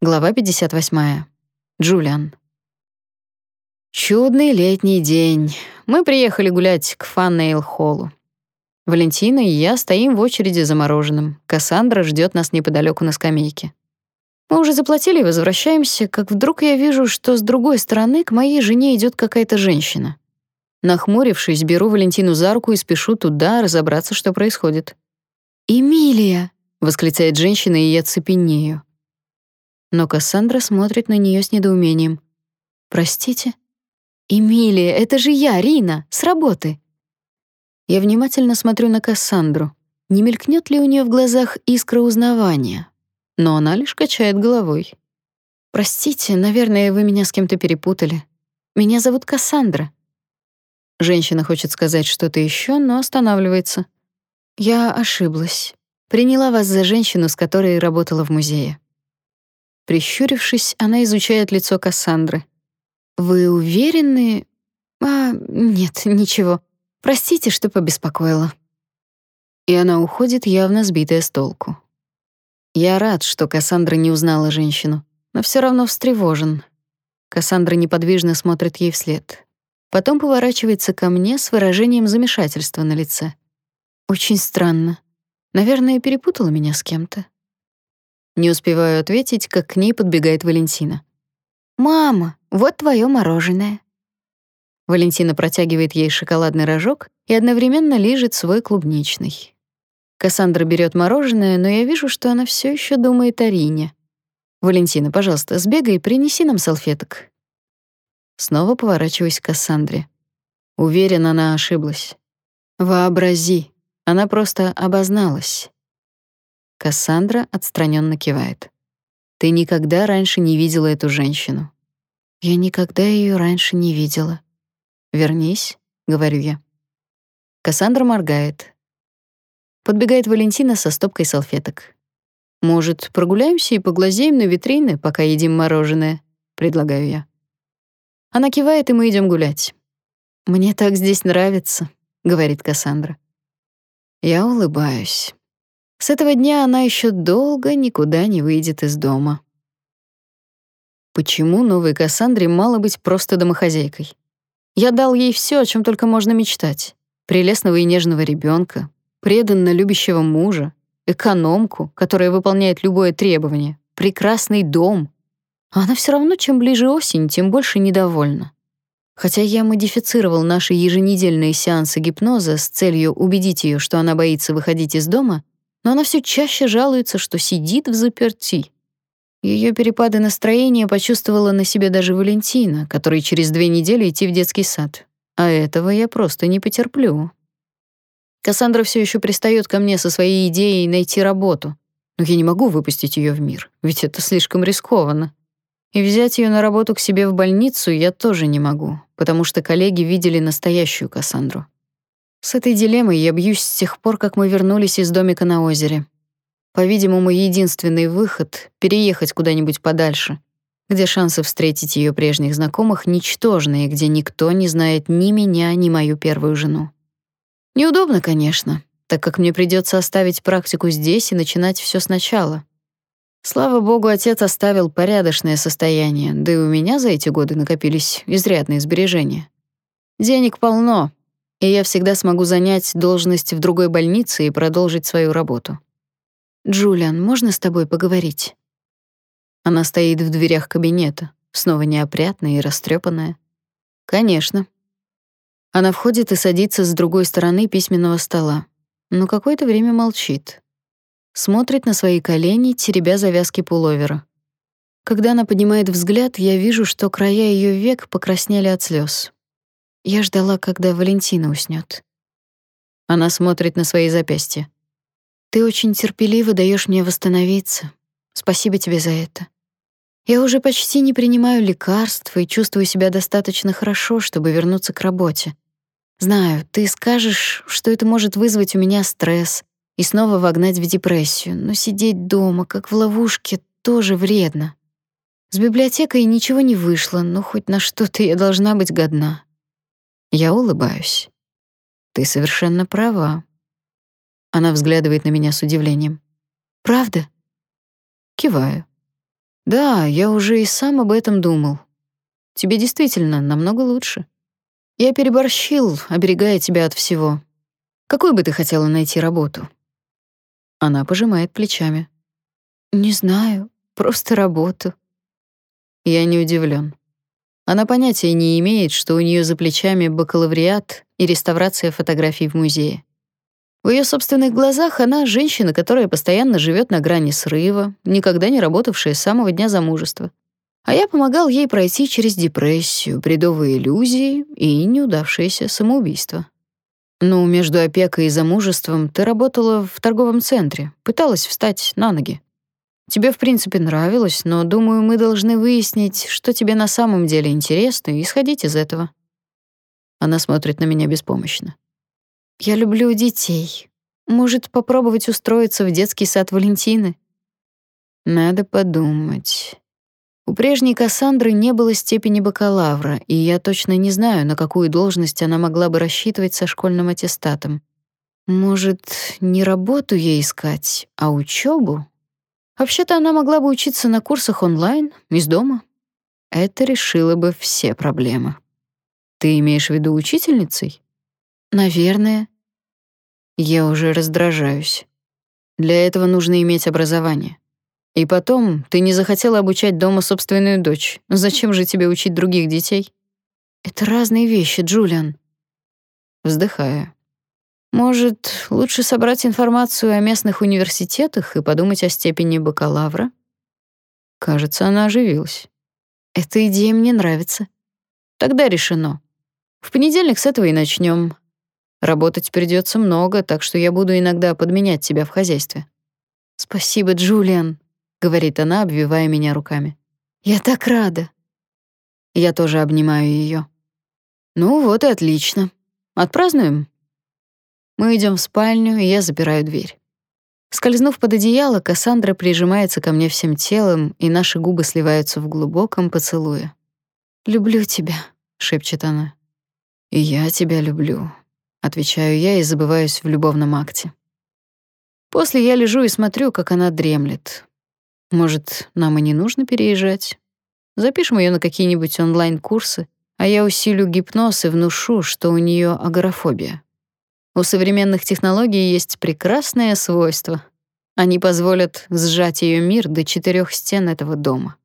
Глава 58. Джулиан. Чудный летний день. Мы приехали гулять к Фаннейл-холлу. Валентина и я стоим в очереди за мороженым. Кассандра ждет нас неподалеку на скамейке. Мы уже заплатили и возвращаемся, как вдруг я вижу, что с другой стороны к моей жене идет какая-то женщина. Нахмурившись, беру Валентину за руку и спешу туда разобраться, что происходит. «Эмилия!» — восклицает женщина, и я цепенею но Кассандра смотрит на нее с недоумением. «Простите?» «Эмилия, это же я, Рина, с работы!» Я внимательно смотрю на Кассандру. Не мелькнет ли у нее в глазах искра узнавания? Но она лишь качает головой. «Простите, наверное, вы меня с кем-то перепутали. Меня зовут Кассандра». Женщина хочет сказать что-то еще, но останавливается. «Я ошиблась. Приняла вас за женщину, с которой работала в музее». Прищурившись, она изучает лицо Кассандры. Вы уверены? А, нет, ничего. Простите, что побеспокоила. И она уходит, явно сбитая с толку. Я рад, что Кассандра не узнала женщину, но все равно встревожен. Кассандра неподвижно смотрит ей вслед. Потом поворачивается ко мне с выражением замешательства на лице. Очень странно. Наверное, перепутала меня с кем-то. Не успеваю ответить, как к ней подбегает Валентина. «Мама, вот твое мороженое». Валентина протягивает ей шоколадный рожок и одновременно лижет свой клубничный. Кассандра берет мороженое, но я вижу, что она все еще думает о Рине. «Валентина, пожалуйста, сбегай и принеси нам салфеток». Снова поворачиваюсь к Кассандре. Уверена, она ошиблась. Вообрази, она просто обозналась. Кассандра отстраненно кивает. Ты никогда раньше не видела эту женщину. Я никогда ее раньше не видела. Вернись, говорю я. Кассандра моргает. Подбегает Валентина со стопкой салфеток. Может, прогуляемся и поглазеем на витрины, пока едим мороженое, предлагаю я. Она кивает, и мы идем гулять. Мне так здесь нравится, говорит Кассандра. Я улыбаюсь. С этого дня она еще долго никуда не выйдет из дома. Почему новой Кассандре мало быть просто домохозяйкой? Я дал ей все, о чем только можно мечтать. Прелестного и нежного ребенка, преданно любящего мужа, экономку, которая выполняет любое требование, прекрасный дом. А она все равно, чем ближе осень, тем больше недовольна. Хотя я модифицировал наши еженедельные сеансы гипноза с целью убедить ее, что она боится выходить из дома, но она все чаще жалуется, что сидит в заперти. Ее перепады настроения почувствовала на себе даже Валентина, который через две недели идти в детский сад. А этого я просто не потерплю. Кассандра все еще пристает ко мне со своей идеей найти работу. Но я не могу выпустить ее в мир, ведь это слишком рискованно. И взять ее на работу к себе в больницу я тоже не могу, потому что коллеги видели настоящую Кассандру. С этой дилеммой я бьюсь с тех пор, как мы вернулись из домика на озере. По-видимому, единственный выход — переехать куда-нибудь подальше, где шансы встретить ее прежних знакомых ничтожны и где никто не знает ни меня, ни мою первую жену. Неудобно, конечно, так как мне придется оставить практику здесь и начинать все сначала. Слава богу, отец оставил порядочное состояние, да и у меня за эти годы накопились изрядные сбережения. Денег полно, и я всегда смогу занять должность в другой больнице и продолжить свою работу. Джулиан, можно с тобой поговорить? Она стоит в дверях кабинета, снова неопрятная и растрепанная. Конечно. Она входит и садится с другой стороны письменного стола, но какое-то время молчит. Смотрит на свои колени, теребя завязки пуловера. Когда она поднимает взгляд, я вижу, что края ее век покраснели от слез. Я ждала, когда Валентина уснёт. Она смотрит на свои запястья. Ты очень терпеливо даёшь мне восстановиться. Спасибо тебе за это. Я уже почти не принимаю лекарств и чувствую себя достаточно хорошо, чтобы вернуться к работе. Знаю, ты скажешь, что это может вызвать у меня стресс и снова вогнать в депрессию, но сидеть дома, как в ловушке, тоже вредно. С библиотекой ничего не вышло, но хоть на что-то я должна быть годна. Я улыбаюсь. Ты совершенно права. Она взглядывает на меня с удивлением. Правда? Киваю. Да, я уже и сам об этом думал. Тебе действительно намного лучше. Я переборщил, оберегая тебя от всего. Какую бы ты хотела найти работу? Она пожимает плечами. Не знаю, просто работу. Я не удивлен. Она понятия не имеет, что у нее за плечами бакалавриат и реставрация фотографий в музее. В ее собственных глазах она женщина, которая постоянно живет на грани срыва, никогда не работавшая с самого дня замужества. А я помогал ей пройти через депрессию, бредовые иллюзии и неудавшееся самоубийство. Ну, между опекой и замужеством ты работала в торговом центре, пыталась встать на ноги. Тебе, в принципе, нравилось, но, думаю, мы должны выяснить, что тебе на самом деле интересно, и исходить из этого. Она смотрит на меня беспомощно. Я люблю детей. Может, попробовать устроиться в детский сад Валентины? Надо подумать. У прежней Кассандры не было степени бакалавра, и я точно не знаю, на какую должность она могла бы рассчитывать со школьным аттестатом. Может, не работу ей искать, а учебу? Вообще-то она могла бы учиться на курсах онлайн, из дома. Это решило бы все проблемы. Ты имеешь в виду учительницей? Наверное. Я уже раздражаюсь. Для этого нужно иметь образование. И потом, ты не захотела обучать дома собственную дочь. Зачем же тебе учить других детей? Это разные вещи, Джулиан. Вздыхаю. Может, лучше собрать информацию о местных университетах и подумать о степени бакалавра? Кажется, она оживилась. Эта идея мне нравится. Тогда решено. В понедельник с этого и начнем. Работать придется много, так что я буду иногда подменять тебя в хозяйстве. Спасибо, Джулиан, говорит она, обвивая меня руками. Я так рада. Я тоже обнимаю ее. Ну вот и отлично. Отпразднуем. Мы идем в спальню, и я запираю дверь. Скользнув под одеяло, Кассандра прижимается ко мне всем телом, и наши губы сливаются в глубоком поцелуе. «Люблю тебя», — шепчет она. «И я тебя люблю», отвечаю я и забываюсь в любовном акте. После я лежу и смотрю, как она дремлет. Может, нам и не нужно переезжать? Запишем ее на какие-нибудь онлайн-курсы, а я усилю гипноз и внушу, что у нее агорафобия. У современных технологий есть прекрасное свойство. Они позволят сжать ее мир до четырех стен этого дома.